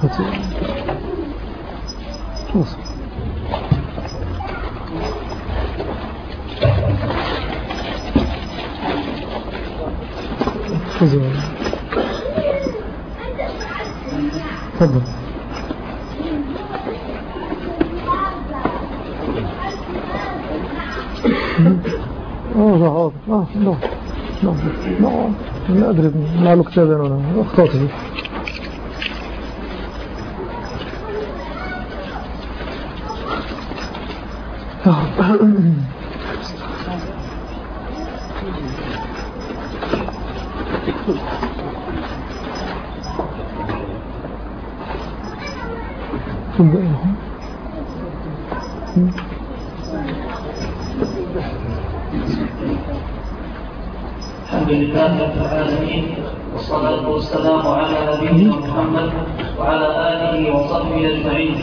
خلاص تفضل آه آه آه لا لا لا لا أدري لعله كتابي أنا أخطأت فيه الحمد لله رب العالمين والصلاة والسلام على نبينا محمد وعلى آله وصحبه أجمعين.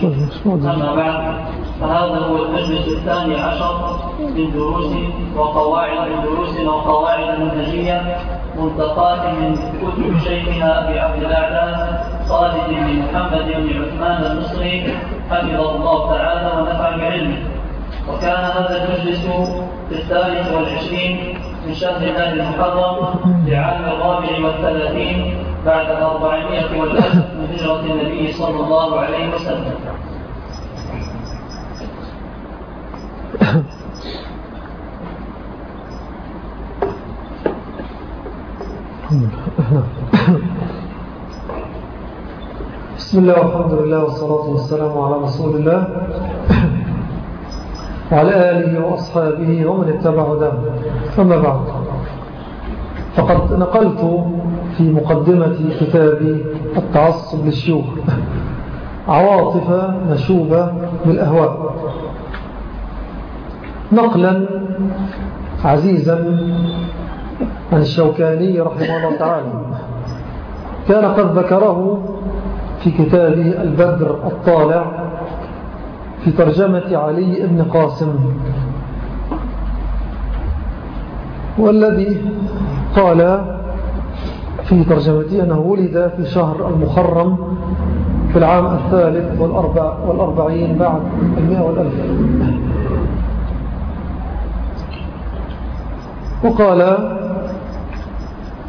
أما بعد فهذا هو المجلس الثاني عشر من دروس وقواعد من دروس وقواعد منهجية منتقات من كتب شيخنا أبي عبد الأعلى خالد بن محمد بن عثمان المصري حفظه الله تعالى ونفع بعلمه. وكان هذا المجلس في الثالث والعشرين من شهر الله المحرم لعام الرابع والثلاثين بعد الأربعمائة والألف من هجرة النبي صلى الله عليه وسلم. بسم الله والحمد لله والصلاة والسلام على رسول الله. وعلى آله وأصحابه ومن اتبع دم أما بعد فقد نقلت في مقدمة كتاب التعصب للشيوخ. عواطف مشوبة بالأهواء نقلا عزيزا عن الشوكاني رحمه الله تعالى. كان قد ذكره في كتابه البدر الطالع في ترجمة علي بن قاسم. والذي قال في ترجمته أنه ولد في شهر المحرم في العام الثالث والأربع والأربعين بعد المئة والألف. وقال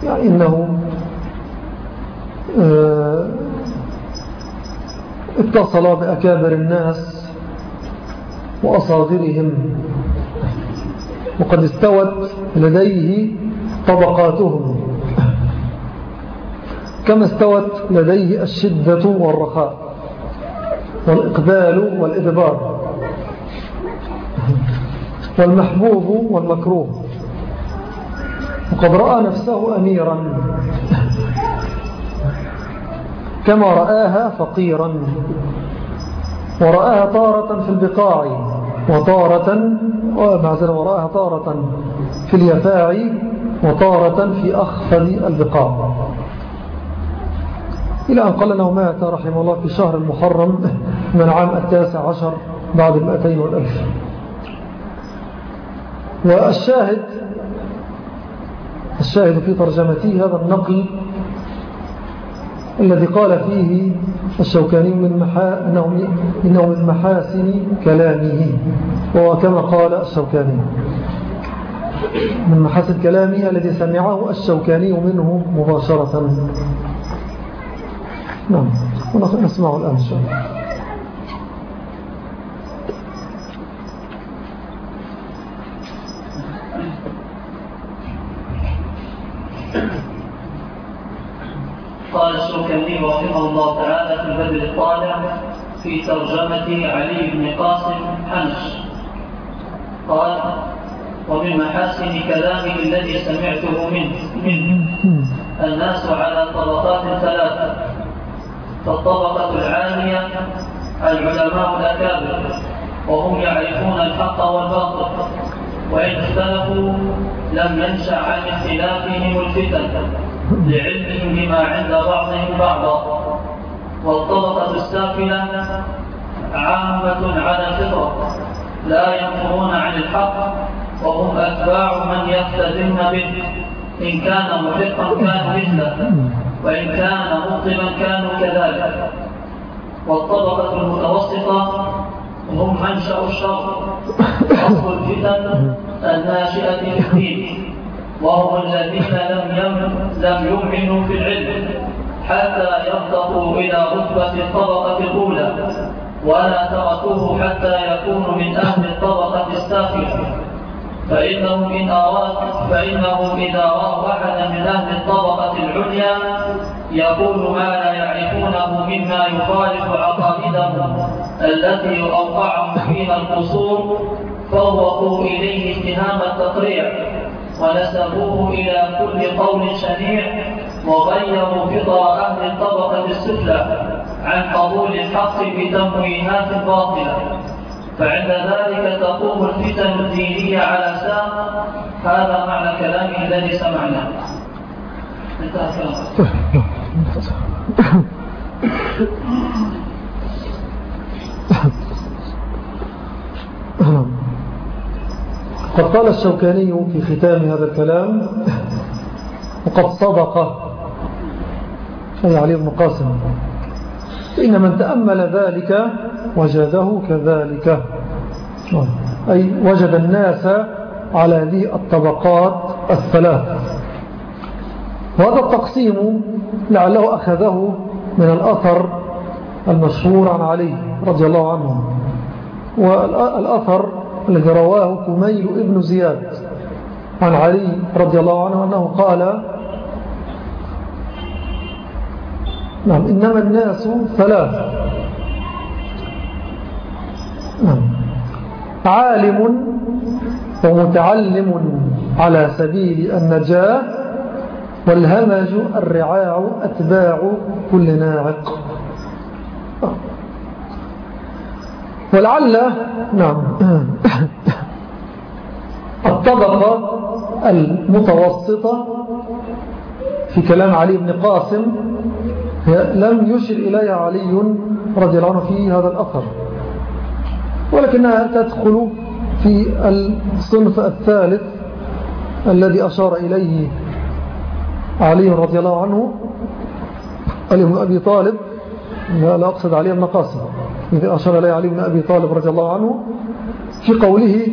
يعني إنه آه، اتصل بأكابر الناس وأصادرهم وقد استوت لديه طبقاتهم. كما استوت لديه الشدة والرخاء والإقبال والإدبار والمحبوب والمكروه. وقد رأى نفسه أميرا. كما رآها فقيرا ورآها طارة في البقاع وطارة ومعزل ورآها طارة في اليفاع وطارة في أخفل البقاع. إلى أن قال أنه مات رحمه الله في شهر المحرم من عام التاسع عشر بعد المئتين والألف. والشاهد الشاهد في ترجمته هذا النقل الذي قال فيه الشوكاني من محا إنه, إنه من محاسن كلامه وهو كما قال الشوكاني. من محاسن كلامه الذي سمعه الشوكاني منه مباشرة. نعم ونسمعه الآن إن شاء الله قال الشوكاني رحمه الله تعالى في البدر الطالع في ترجمة علي بن قاسم حنش. قال ومن محاسن كلامه الذي سمعته منه, منه الناس على طبقات ثلاثة فالطبقة العالية العلماء الأكابر وهم يعرفون الحق والباطل وإن اختلفوا لم ينشأ عن اختلافهم الفتن لعلمهم بما عند بعضهم بعضا. والطبقة السافلة عامة على الفطرة لا ينفرون عن الحق وهم أتباع من يقتدون به. إن كان محقا كانوا مثله وإن كان مبطلا كانوا كذلك. والطبقة المتوسطة هم منشأ الشر أصل الفتن الناشئة في الدين وهم الذين لم لم يؤمنوا في العلم. حتى يرتقوا إلى رتبة الطبقة الأولى ولا تركوه حتى يكونوا من أهل الطبقة السافلة فإنهم إن أراد فإنهم إذا رأوا أحدا من أهل الطبقة العليا يقول ما لا يعرفونه مما يخالف عقائدهم التي أوقعهم فيها القصور فوقوا إليه اتهام التقريع ونسبوه إلى كل قول شنيع. وغيروا فطر أهل الطبقة السفلى عن قبول الحق بتمويهات باطلة. فعند ذلك تقوم الفتن الدينية على ساق. هذا معنى كلامه الذي سمعناه. انتهى قد قال الشوكاني في ختام هذا الكلام وقد صدق أي علي بن قاسم. إن من تأمل ذلك وجده كذلك. أي وجد الناس على هذه الطبقات الثلاث. وهذا التقسيم لعله أخذه من الأثر المشهور عن علي رضي الله عنه. والأثر الذي رواه كميل ابن زياد عن علي رضي الله عنه أنه قال نعم إنما الناس ثلاث. نعم. عالم ومتعلم على سبيل النجاة والهمج الرعاع أتباع كل ناعق. ولعل نعم. الطبقة المتوسطة في كلام علي بن قاسم لم يشر إليها علي رضي الله عنه في هذا الأثر. ولكنها تدخل في الصنف الثالث الذي أشار إليه علي رضي الله عنه؟ علي بن أبي طالب. لا أقصد علي بن قاسم إذا أشار إليه علي بن أبي طالب رضي الله عنه في قوله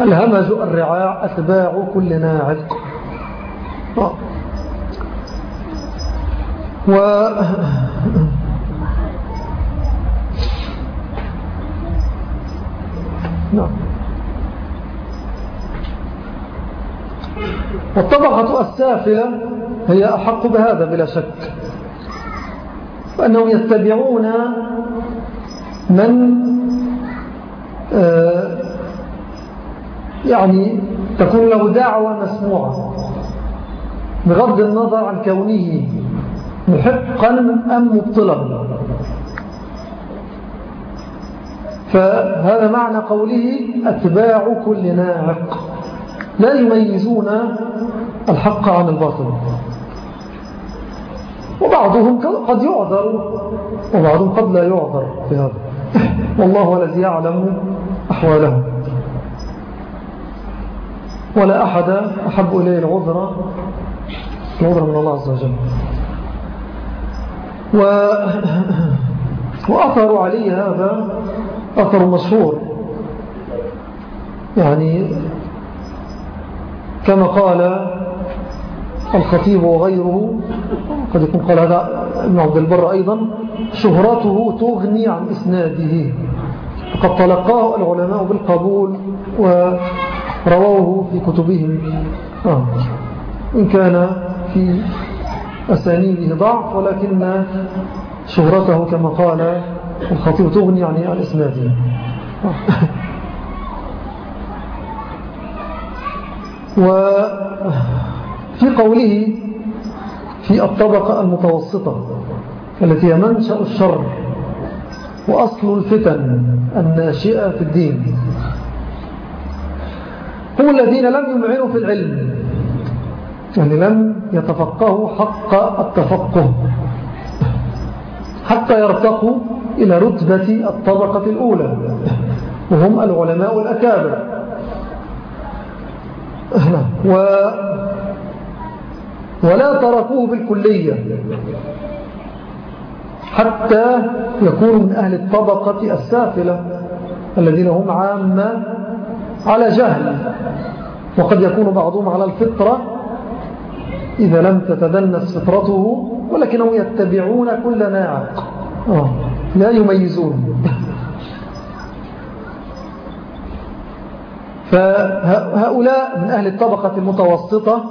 الهمج الرعاع أتباع كل ناعق. و نعم. والطبقة السافلة هي أحق بهذا بلا شك فأنهم يتبعون من آه، يعني تكون له دعوة مسموعة بغض النظر عن كونه محقا أم مبطلا. فهذا معنى قوله أتباع كل ناعق. لا يميزون الحق عن الباطل. وبعضهم قد يعذر وبعضهم قد لا يعذر في هذا. والله الذي يعلم أحوالهم. ولا أحد أحب إليه العذر العذر من الله عز وجل. و وأثر علي هذا أثر مشهور. يعني كما قال الخطيب وغيره قد يكون قال هذا ابن عبد البر أيضا شهرته تغني عن إسناده. فقد تلقاه العلماء بالقبول ورووه في كتبهم. آه. إن كان في أسانيده ضعف ولكن شهرته كما قال الخطيب تغني عن الإسناد. وفي قوله في الطبقة المتوسطة التي هي منشأ الشر وأصل الفتن الناشئة في الدين. هم الذين لم يمعنوا في العلم. يعني لم يتفقهوا حق التفقه حتى يرتقوا إلى رتبة الطبقة الأولى وهم العلماء الأكابر. و ولا تركوه بالكلية حتى يكونوا من أهل الطبقة السافلة الذين هم عامة على جهل. وقد يكون بعضهم على الفطرة إذا لم تتدنس فطرته ولكنهم يتبعون كل ناعق آه، لا يميزون. فهؤلاء من أهل الطبقة المتوسطة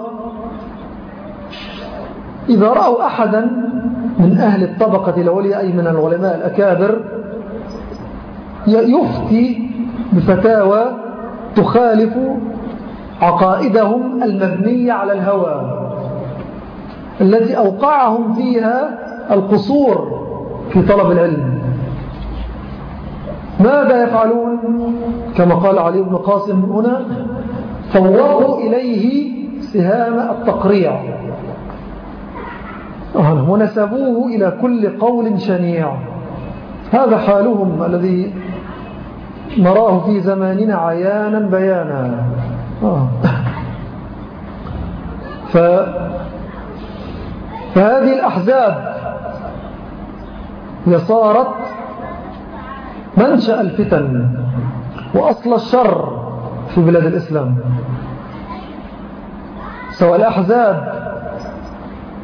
إذا رأوا أحدا من أهل الطبقة العليا أي من العلماء الأكابر يفتي بفتاوى تخالف عقائدهم المبنية على الهوى. التي أوقعهم فيها القصور في طلب العلم. ماذا يفعلون؟ كما قال علي بن قاسم هنا فوضوا إليه سهام التقريع. ونسبوه إلى كل قول شنيع. هذا حالهم الذي نراه في زماننا عيانا بيانا. آه. ف فهذه الأحزاب هي صارت منشأ الفتن وأصل الشر في بلاد الإسلام. سواء الأحزاب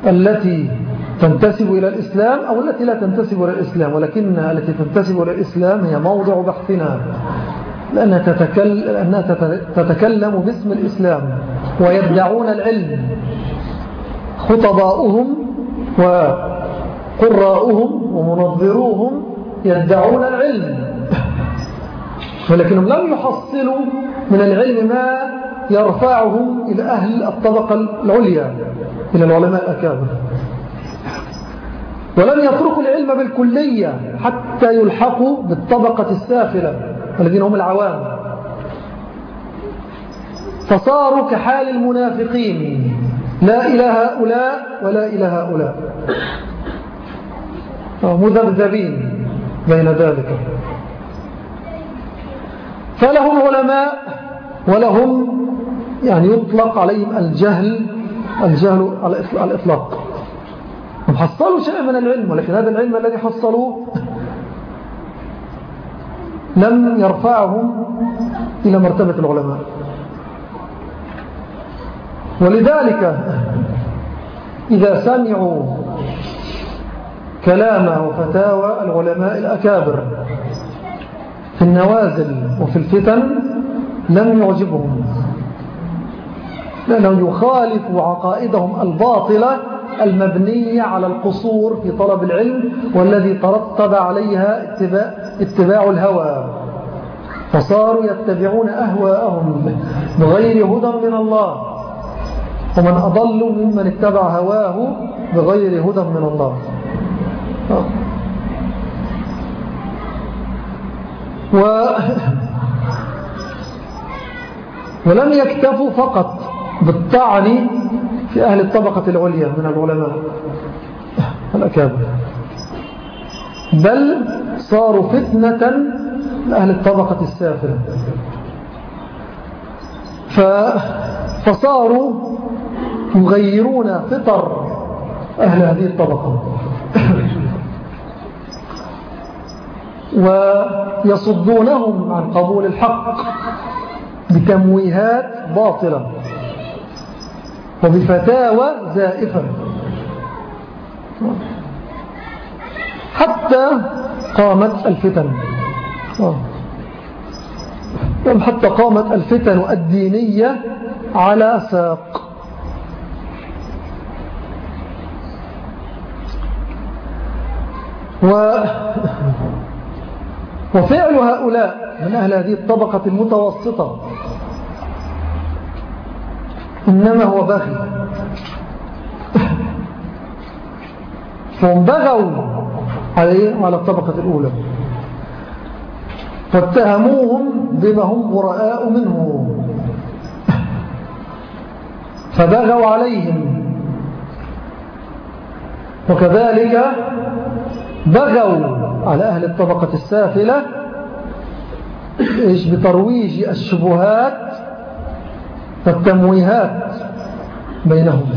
التي تنتسب إلى الإسلام أو التي لا تنتسب إلى الإسلام ولكن التي تنتسب إلى الإسلام هي موضع بحثنا لأنها تتكلم, لأنها تتكلم باسم الإسلام ويدعون العلم خطباؤهم وقراؤهم ومنظروهم يدعون العلم. ولكنهم لم يحصلوا من العلم ما يرفعهم إلى أهل الطبقة العليا إلى العلماء الأكابر. ولم يتركوا العلم بالكلية حتى يلحقوا بالطبقة السافلة الذين هم العوام. فصاروا كحال المنافقين. لا إلى هؤلاء ولا إلى هؤلاء. مذبذبين بين ذلك. فلهم علماء ولهم يعني يطلق عليهم الجهل الجهل على الإطلاق حصلوا شيء من العلم ولكن هذا العلم الذي حصلوه لم يرفعهم إلى مرتبة العلماء. ولذلك إذا سمعوا كلام وفتاوى العلماء الأكابر في النوازل وفي الفتن لم يعجبهم لأنه يخالف عقائدهم الباطلة المبنية على القصور في طلب العلم والذي ترتب عليها اتباع, اتباع الهوى. فصاروا يتبعون أهواءهم بغير هدى من الله. ومن أضل ممن اتبع هواه بغير هدى من الله. و ولم يكتفوا فقط بالطعن في أهل الطبقة العليا من العلماء. الأكابر بل صاروا فتنة لأهل الطبقة السافلة. فصاروا يغيرون فطر أهل هذه الطبقة. ويصدونهم عن قبول الحق بتمويهات باطلة وبفتاوى زائفة. حتى قامت الفتن. حتى قامت الفتن الدينية على ساق. و وفعل هؤلاء من أهل هذه الطبقة المتوسطة. إنما هو بغي. فهم بغوا على الطبقة الأولى. فاتهموهم بما هم براء منه فبغوا عليهم. وكذلك بغوا على أهل الطبقة السافلة إيش؟ بترويج الشبهات والتمويهات بينهم.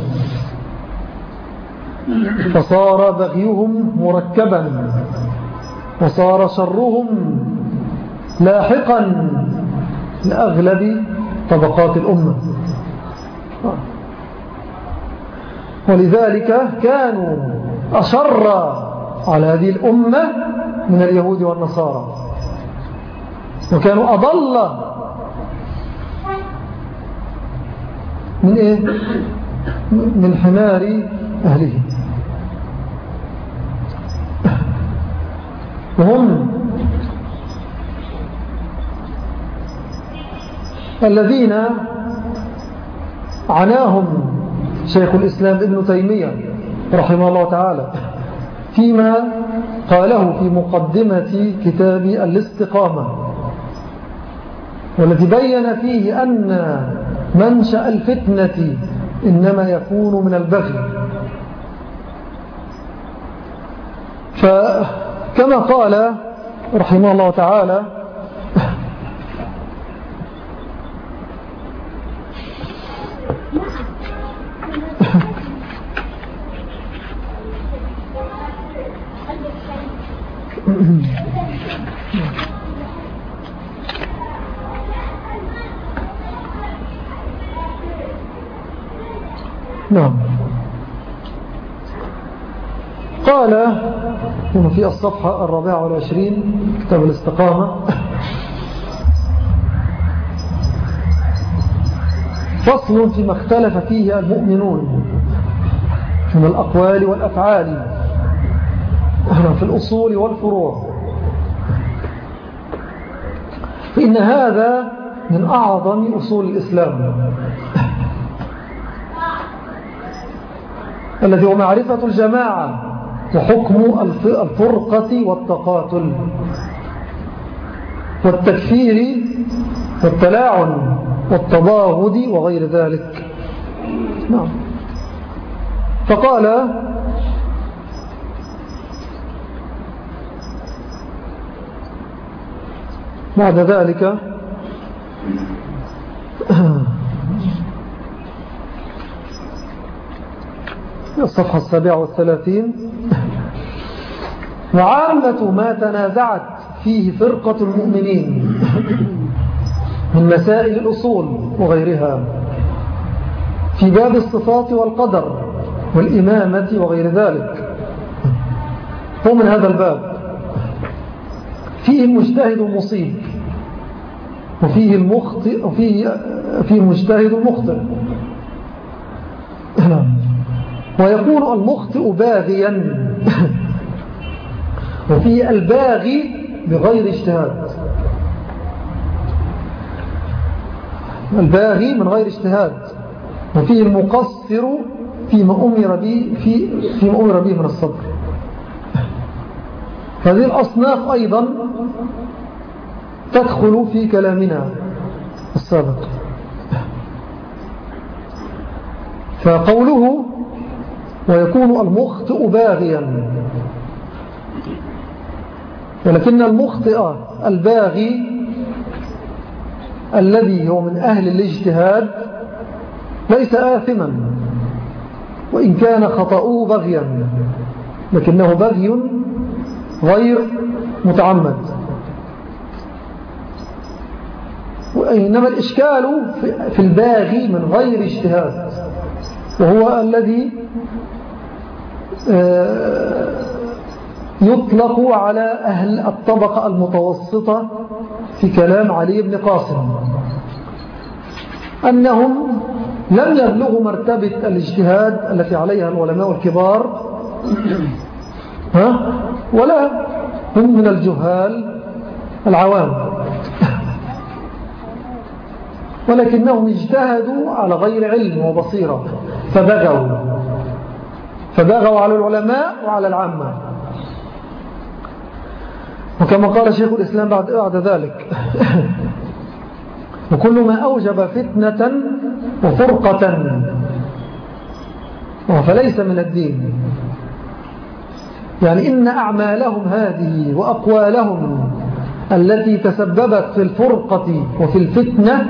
فصار بغيهم مركبا وصار شرهم لاحقا لأغلب طبقات الأمة. ولذلك كانوا أشر على هذه الأمة من اليهود والنصارى. وكانوا أضل من إيه؟ من حمار أهله. وهم الذين عناهم شيخ الإسلام ابن تيمية رحمه الله تعالى. فيما قاله في مقدمة كتاب الاستقامة والذي بين فيه أن منشأ الفتنة إنما يكون من البغي. فكما قال رحمه الله تعالى نعم. قال هنا في الصفحة الرابعة والعشرين كتاب الاستقامة. فصل فيما اختلف فيه المؤمنون من الأقوال والأفعال. في الأصول والفروع. فإن هذا من أعظم أصول الإسلام. الذي هو معرفة الجماعة وحكم الفرقة والتقاتل. والتكفير والتلاعن والتضاهد وغير ذلك. نعم. فقال بعد ذلك الصفحة السابعة والثلاثين وعامة ما تنازعت فيه فرقة المؤمنين من مسائل الأصول وغيرها في باب الصفات والقدر والإمامة وغير ذلك. هو من هذا الباب. فيه المجتهد المصيب وفيه المخطئ وفيه فيه المجتهد المخطئ. ويكون المخطئ باغيا. وفيه الباغي بغير اجتهاد. الباغي من غير اجتهاد. وفيه المقصر فيما أمر به, في فيما أمر به من الصبر. هذه الأصناف أيضا تدخل في كلامنا. السابق. فقوله ويكون المخطئ باغيا. ولكن المخطئ الباغي الذي هو من أهل الاجتهاد ليس آثما وإن كان خطأه بغيا لكنه بغي غير متعمد. وإنما الإشكال في الباغي من غير اجتهاد وهو الذي آه، يطلق على أهل الطبقة المتوسطة في كلام علي بن قاسم أنهم لم يبلغوا مرتبة الاجتهاد التي عليها العلماء الكبار ها؟ ولا هم من الجهال العوام. ولكنهم اجتهدوا على غير علم وبصيرة فبغوا. فبغوا على العلماء وعلى العامة. وكما قال شيخ الإسلام بعد, بعد ذلك وكل ما أوجب فتنة وفرقة فليس من الدين. يعني إن أعمالهم هذه وأقوالهم التي تسببت في الفرقة وفي الفتنة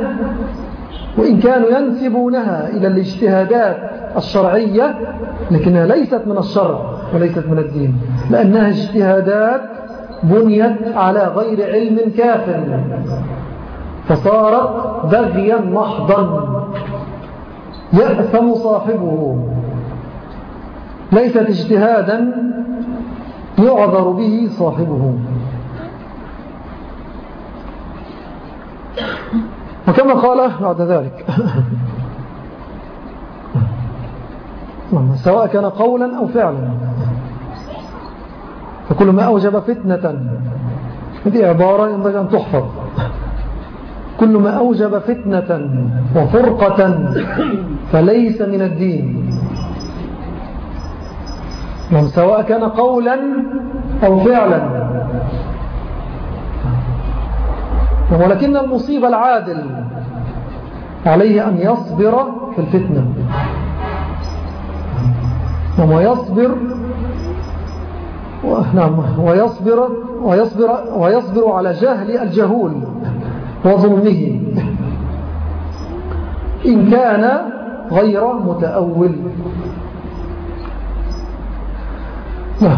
وإن كانوا ينسبونها إلى الاجتهادات الشرعية لكنها ليست من الشرع وليست من الدين لأنها اجتهادات بنيت على غير علم كاف فصارت بغيا محضا يأثم صاحبه. ليست اجتهادا يعذر به صاحبه. وكما قال بعد ذلك. سواء كان قولا أو فعلا. فكل ما أوجب فتنة هذه عبارة ينبغي أن تحفظ. كل ما أوجب فتنة وفرقة فليس من الدين. نعم سواء كان قولا أو فعلا ولكن المصيبة العادل عليه أن يصبر في الفتنة. ويصبر نعم ويصبر ويصبر ويصبر على جهل الجهول وظلمه. إن كان غير متأول.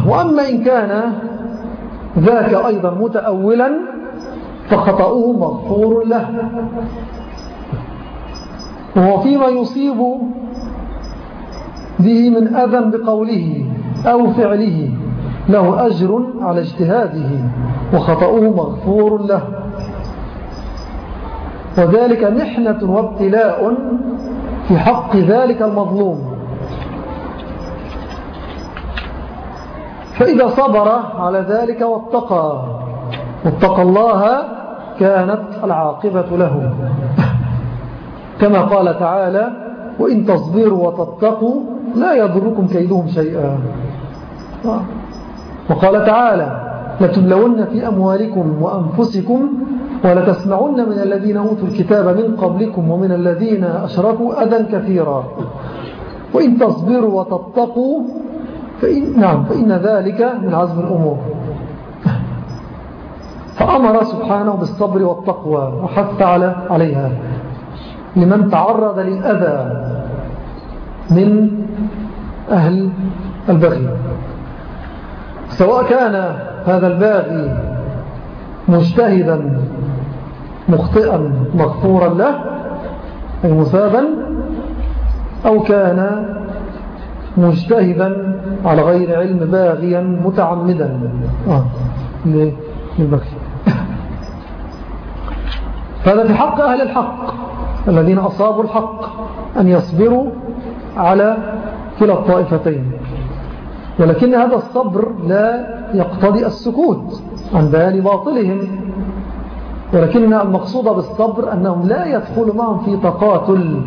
وأما إن كان ذاك أيضا متأولا فخطأه مغفور له. وهو فيما يصيب به من أذى بقوله أو فعله له أجر على اجتهاده وخطأه مغفور له. وذلك محنة وابتلاء في حق ذلك المظلوم. فإذا صبر على ذلك واتقى واتقى الله كانت العاقبة له كما قال تعالى وإن تصبروا وتتقوا لا يضركم كيدهم شيئا. وقال تعالى لتبلون في أموالكم وأنفسكم ولتسمعن من الذين أوتوا الكتاب من قبلكم ومن الذين أشركوا أذى كثيرا. وإن تصبروا وتتقوا فإن, نعم فإن ذلك من عزم الأمور. فأمر سبحانه بالصبر والتقوى وحث على عليها. لمن تعرض للأذى من أهل البغي. سواء كان هذا الباغي مجتهدا مخطئا مغفورا له أي مثابا أو كان مجتهدا على غير علم باغيا متعمدا. آه. للبغي. فهذا في حق أهل الحق الذين أصابوا الحق أن يصبروا على كلا الطائفتين. ولكن هذا الصبر لا يقتضي السكوت عن بيان باطلهم. ولكن المقصود بالصبر أنهم لا يدخل معهم في تقاتل.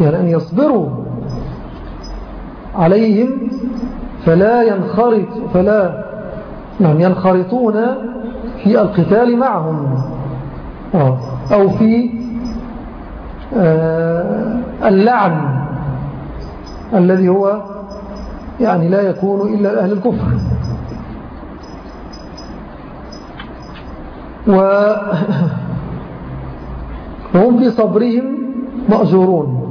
يعني أن يصبروا عليهم فلا ينخرط فلا يعني ينخرطون في القتال معهم. آه. أو في آه، اللعن الذي هو يعني لا يكون إلا أهل الكفر. وهم في صبرهم مأجورون.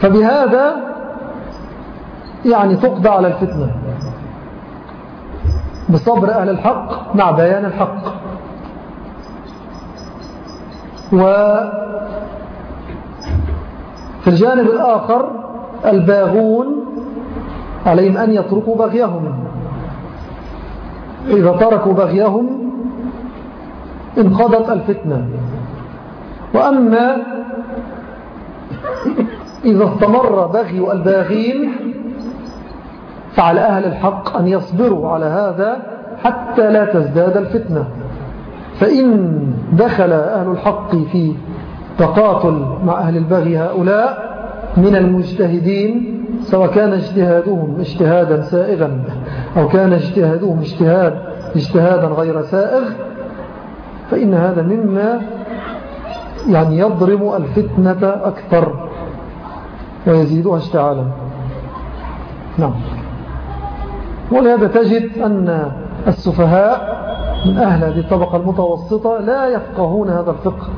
فبهذا يعني تقضى على الفتنة. بصبر أهل الحق مع بيان الحق. وفي الجانب الآخر الباغون عليهم أن يتركوا بغيهم. إذا تركوا بغيهم انقضت الفتنة. وأما إذا استمر بغي الباغين فعلى أهل الحق أن يصبروا على هذا حتى لا تزداد الفتنة. فإن دخل أهل الحق في تقاتل مع أهل البغي هؤلاء من المجتهدين سواء كان اجتهادهم اجتهادا سائغا أو كان اجتهادهم اجتهاد اجتهادا غير سائغ فإن هذا مما يعني يضرم الفتنة أكثر ويزيدها أشتعالا. نعم. ولهذا تجد أن السفهاء من أهل هذه الطبقة المتوسطة لا يفقهون هذا الفقه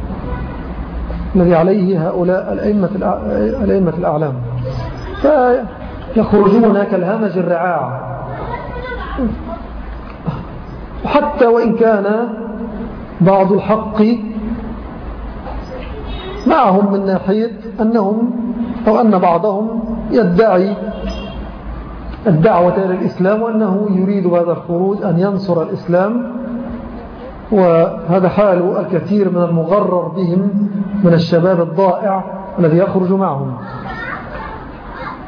الذي عليه هؤلاء الأئمة, الأعلام. فيخرجون كالهمج الرعاع. حتى وإن كان بعض الحق معهم من ناحية أنهم أو أن بعضهم يدعي الدعوة إلى الإسلام وأنه يريد بهذا الخروج أن ينصر الإسلام وهذا حال الكثير من المغرر بهم من الشباب الضائع الذي يخرج معهم.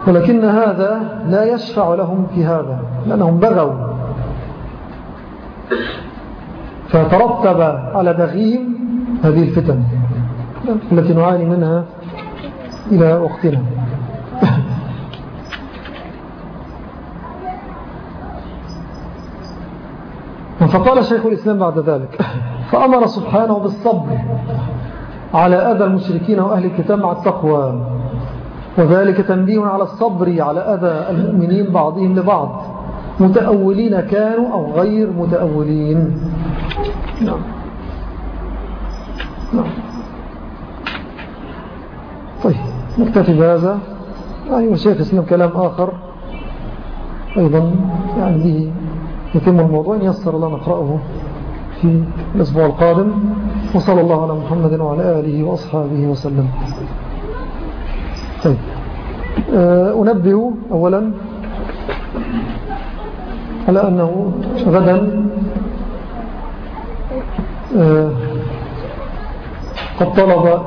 ولكن هذا لا يشفع لهم في هذا لأنهم بغوا. فترتب على بغيهم هذه الفتن التي نعاني منها إلى وقتنا. فقال شيخ الإسلام بعد ذلك فأمر سبحانه بالصبر على أذى المشركين وأهل الكتاب مع التقوى وذلك تنبيه على الصبر على أذى المؤمنين بعضهم لبعض. متأولين كانوا أو غير متأولين. نعم. نعم. طيب نكتفي بهذا. يعني وشيخ اسلام كلام آخر أيضا يعني به يتم الموضوع يسر الله نقرأه في الأسبوع القادم وصلى الله على محمد وعلى آله وأصحابه وسلم. طيب. آه، أنبه أولا على أنه غدا آه، قد طلب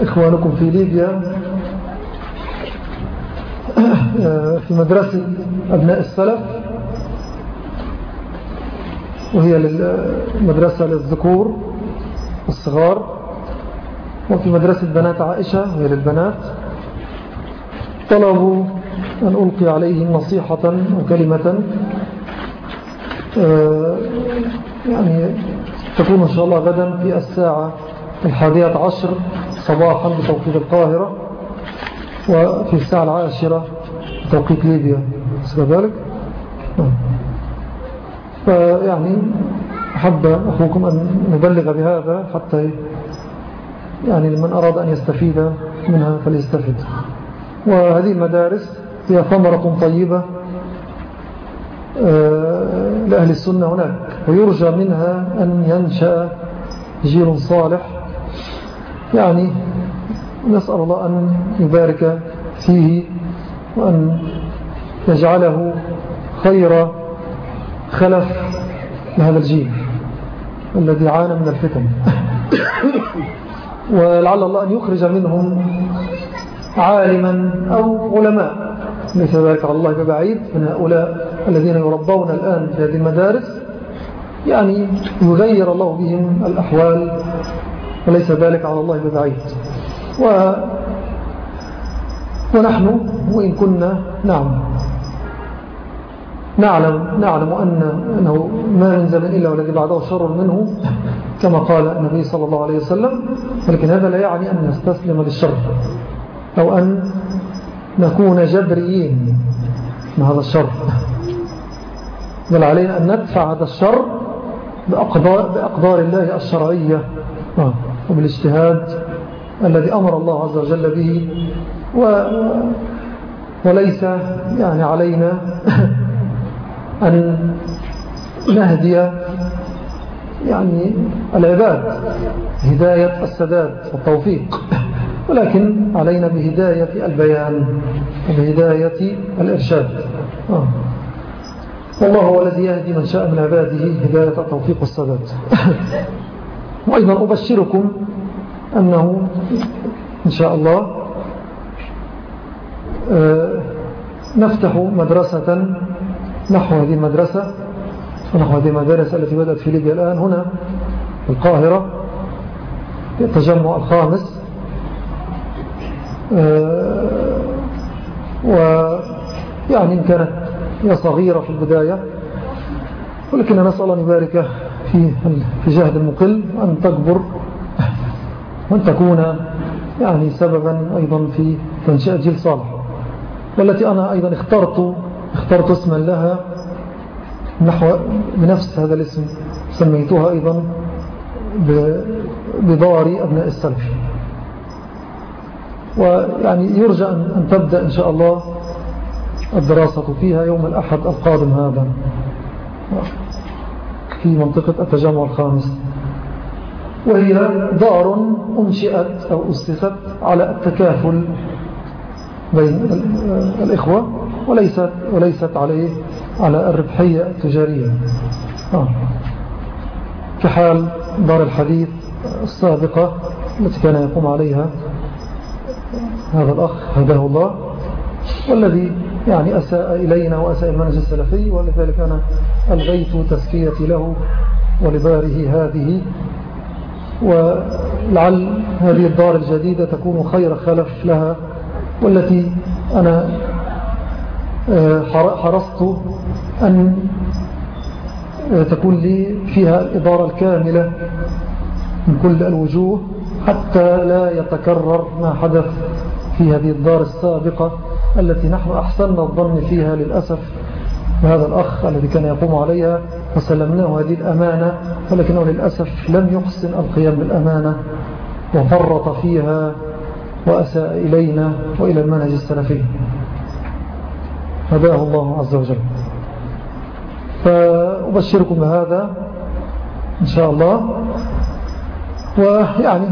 إخوانكم في ليبيا آه، في مدرسة أبناء السلف وهي مدرسة للذكور والصغار وفي مدرسة بنات عائشة وهي للبنات. طلبوا أن ألقي عليهم نصيحة وكلمة آه، يعني تكون إن شاء الله غدا في الساعة الحادية عشر صباحا بتوقيت القاهرة. وفي الساعة العاشرة بتوقيت ليبيا. ذلك نعم. فيعني أحب أخوكم أن نبلغ بهذا حتى يعني لمن أراد أن يستفيد منها فليستفيد وهذه المدارس هي ثمرة طيبة آه، لأهل السنة هناك. ويرجى منها أن ينشأ جيل صالح. يعني نسأل الله أن يبارك فيه وأن يجعله خير خلف لهذا الجيل الذي عانى من الفتن. ولعل الله أن يخرج منهم عالما أو علماء. ليس ذلك على الله ببعيد من هؤلاء الذين يربون الآن في هذه المدارس يعني يغير الله بهم الأحوال وليس ذلك على الله ببعيد و ونحن وإن كنا نعم. نعلم, نعلم أن أنه ما من إلا والذي بعده شر منه كما قال النبي صلى الله عليه وسلم ولكن هذا لا يعني أن نستسلم للشر أو أن نكون جبريين من هذا الشر. بل علينا أن ندفع هذا الشر بأقدار, بأقدار الله الشرعية آه، وبالاجتهاد الذي أمر الله عز وجل به وليس يعني علينا أن نهدي يعني العباد هداية السداد والتوفيق. ولكن علينا بهداية البيان وبهداية الإرشاد. آه. والله هو الذي يهدي من شاء من عباده هداية التوفيق والسداد وأيضا أبشركم أنه إن شاء الله آه، نفتح مدرسة نحو هذه المدرسة ونحو هذه المدارس التي بدأت في ليبيا الآن. هنا في القاهرة في التجمع الخامس. آه، ويعني إن كانت هي صغيرة في البداية ولكن نسأل الله أن يبارك في جهد المقل أن تكبر وأن تكون يعني سببا أيضا في تنشئة جيل صالح. والتي أنا أيضا اخترت اخترت اسما لها نحو بنفس هذا الاسم سميتها أيضا بدار أبناء السلف. ويعني يرجى أن تبدأ إن شاء الله الدراسة فيها يوم الأحد القادم هذا. في منطقة التجمع الخامس. وهي دار أنشئت أو أسست على التكافل بين الإخوة. وليست, وليست عليه على الربحية التجارية آه. كحال دار الحديث السابقة التي كان يقوم عليها هذا الأخ هداه الله والذي يعني أساء إلينا وأساء المنهج السلفي ولذلك أنا ألغيت تسكيتي له ولباره هذه ولعل هذه الدار الجديدة تكون خير خلف لها والتي أنا حرصت أن تكون لي فيها الإدارة الكاملة من كل الوجوه حتى لا يتكرر ما حدث في هذه الدار السابقة التي نحن أحسننا الظن فيها للأسف. هذا الأخ الذي كان يقوم عليها وسلمناه هذه الأمانة ولكنه للأسف لم يحسن القيام بالأمانة وفرط فيها وأساء إلينا وإلى المنهج السلفي. هداه الله عز وجل. فأبشركم بهذا إن شاء الله. ويعني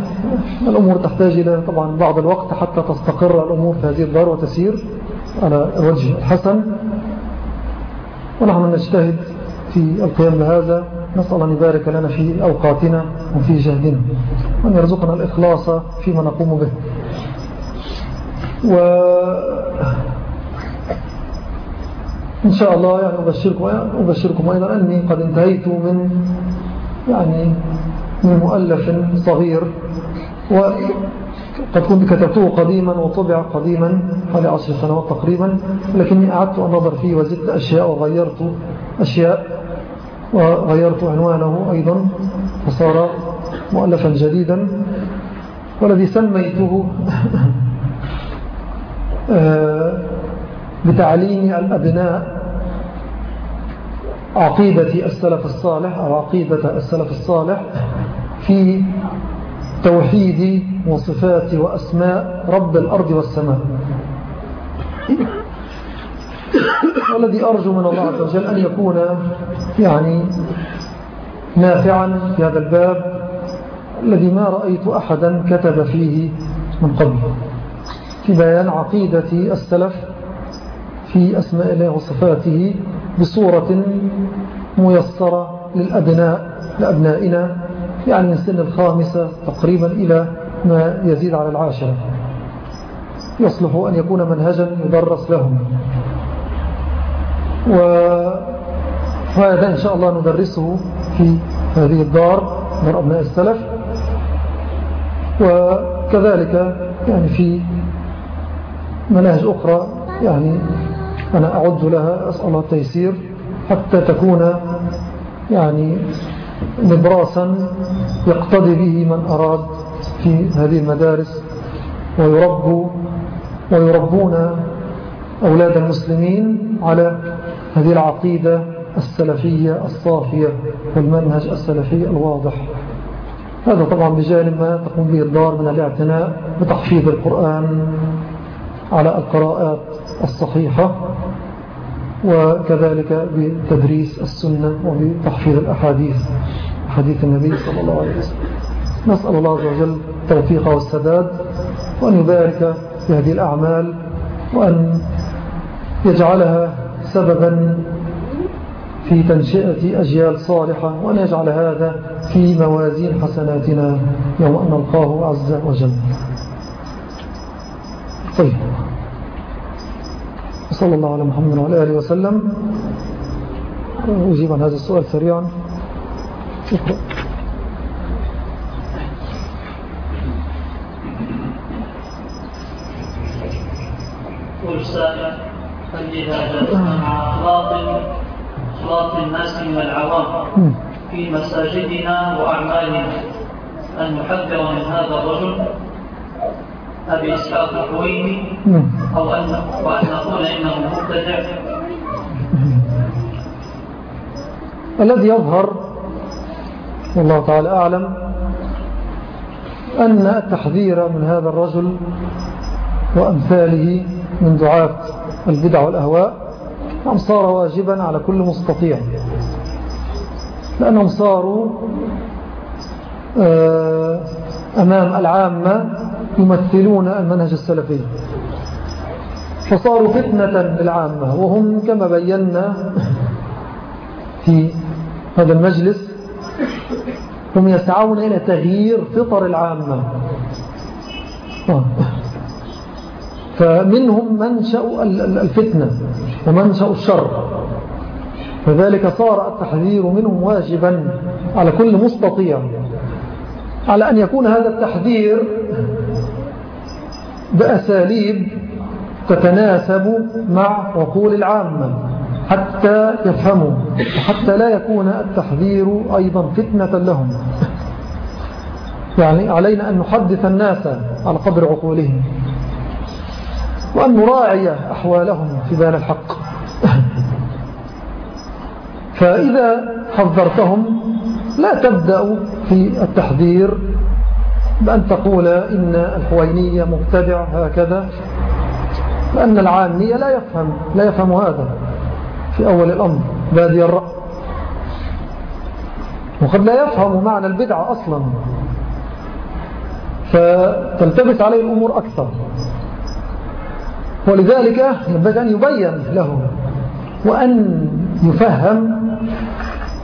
الأمور تحتاج إلى طبعا بعض الوقت حتى تستقر الأمور في هذه الدار وتسير على الوجه الحسن. ونحن نجتهد في القيام بهذا. نسأل أن يبارك لنا في أوقاتنا وفي جهدنا. وأن يرزقنا الإخلاص فيما نقوم به. و إن شاء الله يعني أبشركم, أبشركم أيضا. أني قد انتهيت من يعني من مؤلف صغير وقد كنت كتبته قديما وطبع قديما حوالي عشر سنوات تقريبا لكني أعدت النظر فيه وزدت أشياء وغيرت أشياء وغيرت عنوانه أيضا فصار مؤلفا جديدا. والذي سميته آه، بتعليم الأبناء عقيدة السلف الصالح أو عقيدة السلف الصالح في توحيد وصفات وأسماء رب الأرض والسماء. والذي أرجو من الله عز وجل أن يكون يعني نافعا في هذا الباب الذي ما رأيت أحدا كتب فيه من قبل. في بيان عقيدة السلف في أسماء الله وصفاته بصورة ميسرة للأبناء لأبنائنا يعني من سن الخامسة تقريبا إلى ما يزيد على العاشرة يصلح أن يكون منهجا يدرس لهم. وهذا إن شاء الله ندرسه في هذه الدار من أبناء السلف. وكذلك يعني في مناهج أخرى يعني أنا أعد لها أسأل الله التيسير حتى تكون يعني نبراسا يقتضي به من أراد في هذه المدارس. ويربوا ويربون أولاد المسلمين على هذه العقيدة السلفية الصافية والمنهج السلفي الواضح. هذا طبعا بجانب ما تقوم به الدار من الاعتناء بتحفيظ القرآن على القراءات. الصحيحة وكذلك بتدريس السنة وبتحفيظ الأحاديث حديث النبي صلى الله عليه وسلم. نسأل الله عز وجل التوفيق والسداد وأن يبارك في هذه الأعمال وأن يجعلها سببا في تنشئة أجيال صالحة وأن يجعل هذا في موازين حسناتنا يوم أن نلقاه عز وجل. طيب. صلى الله على محمد وعلى آله وسلم. أجيب عن هذا السؤال سريعا. شكرا والسابع الجهاد مع أخلاق أخلاق الناس من العوام في مساجدنا وأعمالنا. أن نحذر من هذا الرجل. أبي إسحاق الحويني أو أن وأن نقول إنه مبتدع. الذي يظهر والله تعالى أعلم أن التحذير من هذا الرجل وأمثاله من دعاة البدع والأهواء نعم صار واجبا على كل مستطيع. لأنهم صاروا آه، أمام العامة يمثلون المنهج السلفي. فصاروا فتنة للعامة وهم كما بينا في هذا المجلس هم يسعون إلى تغيير فطر العامة. آه. فمنهم منشأ الفتنة ومنشأ الشر. فذلك صار التحذير منهم واجبا على كل مستطيع. على أن يكون هذا التحذير بأساليب تتناسب مع عقول العامة حتى يفهموا وحتى لا يكون التحذير أيضا فتنة لهم. يعني علينا أن نحدث الناس على قدر عقولهم وأن نراعي أحوالهم في بال الحق. فإذا حذرتهم لا تبدأ في التحذير بأن تقول إن الحوينية مبتدع هكذا لأن العامية لا يفهم لا يفهم هذا في أول الأمر بادي الرأي. وقد لا يفهم معنى البدعة أصلا. فتلتبس عليه الأمور أكثر. ولذلك ينبغي أن يبين له وأن يفهم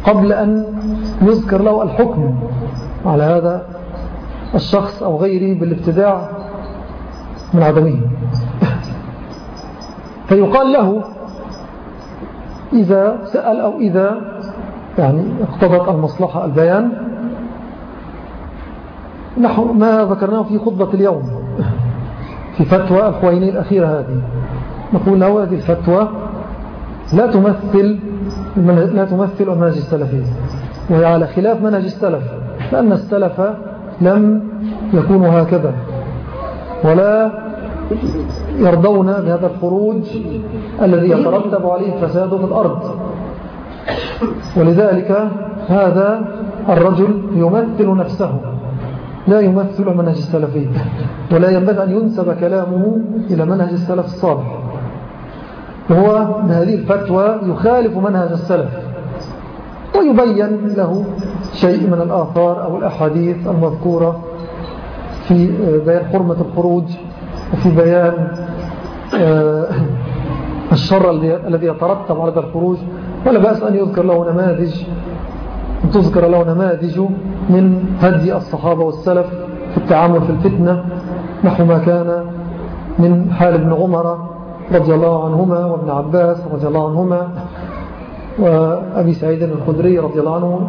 قبل أن يذكر له الحكم. على هذا الشخص أو غيره بالابتداع من عدمه. فيقال له إذا سأل أو إذا يعني اقتضت المصلحة البيان نحو ما ذكرناه في خطبة اليوم في فتوى الخويني الأخيرة هذه. نقول له هذه الفتوى لا تمثل لا تمثل المنهج السلفي وهي على خلاف منهج السلف لأن السلف لم يكونوا هكذا. ولا يرضون بهذا الخروج الذي يترتب عليه فساد في الأرض. ولذلك هذا الرجل يمثل نفسه. لا يمثل منهج السلفي ولا ينبغي أن ينسب كلامه إلى منهج السلف الصالح. وهو بهذه الفتوى يخالف منهج السلف. ويبين له شيء من الآثار أو الأحاديث المذكورة في بيان حرمة الخروج وفي بيان آه، الشر الذي يترتب على الخروج. ولا بأس أن يذكر له نماذج تذكر له نماذج من هدي الصحابة والسلف في التعامل في الفتنة. نحو ما كان من حال ابن عمر رضي الله عنهما وابن عباس رضي الله عنهما. وأبي سعيد الخدري رضي الله عنه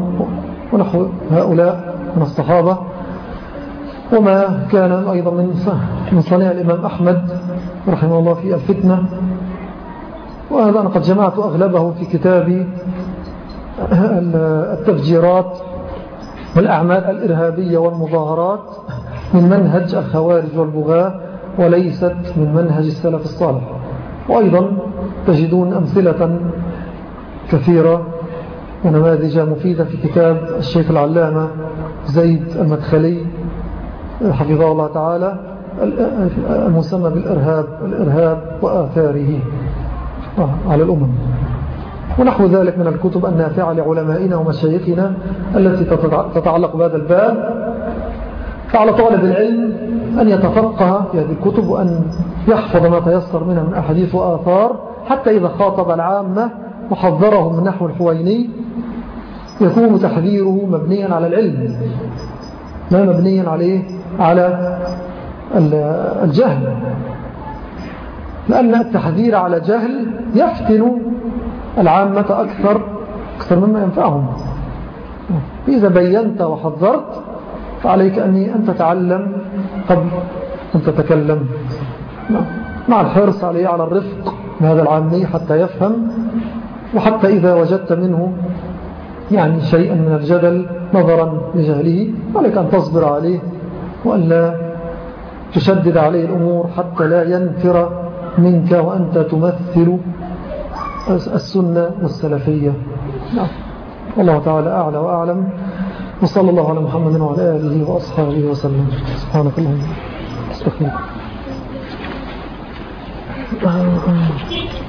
ونحو هؤلاء من الصحابة. وما كان أيضا من صنيع الإمام أحمد رحمه الله في الفتنة. وهذا أنا قد جمعت أغلبه في كتاب التفجيرات والأعمال الإرهابية والمظاهرات من منهج الخوارج والبغاة وليست من منهج السلف الصالح. وأيضا تجدون أمثلة كثيرة. ونماذج مفيدة في كتاب الشيخ العلامة زيد المدخلي حفظه الله تعالى المسمى بالإرهاب الإرهاب وآثاره. على الأمم. ونحو ذلك من الكتب النافعة لعلمائنا ومشايخنا التي تتعلق بهذا الباب. فعلى طالب العلم أن يتفقه في هذه الكتب وأن يحفظ ما تيسر منها من أحاديث وآثار حتى إذا خاطب العامة وحذرهم من نحو الحويني يكون تحذيره مبنيا على العلم لا مبنيا عليه على الجهل. لأن التحذير على جهل يفتن العامة أكثر أكثر مما ينفعهم. إذا بينت وحذرت فعليك أني أن تتعلم قبل أن تتكلم. مع الحرص عليه على الرفق بهذا العامي حتى يفهم وحتى إذا وجدت منه يعني شيئا من الجدل نظرا لجهله عليك أن تصبر عليه وأن لا تشدد عليه الأمور حتى لا ينفر منك وأنت تمثل السنة والسلفية. نعم. والله تعالى أعلى وأعلم. وصلى الله على محمد وعلى آله وأصحابه وسلم. سبحانك اللهم. آه.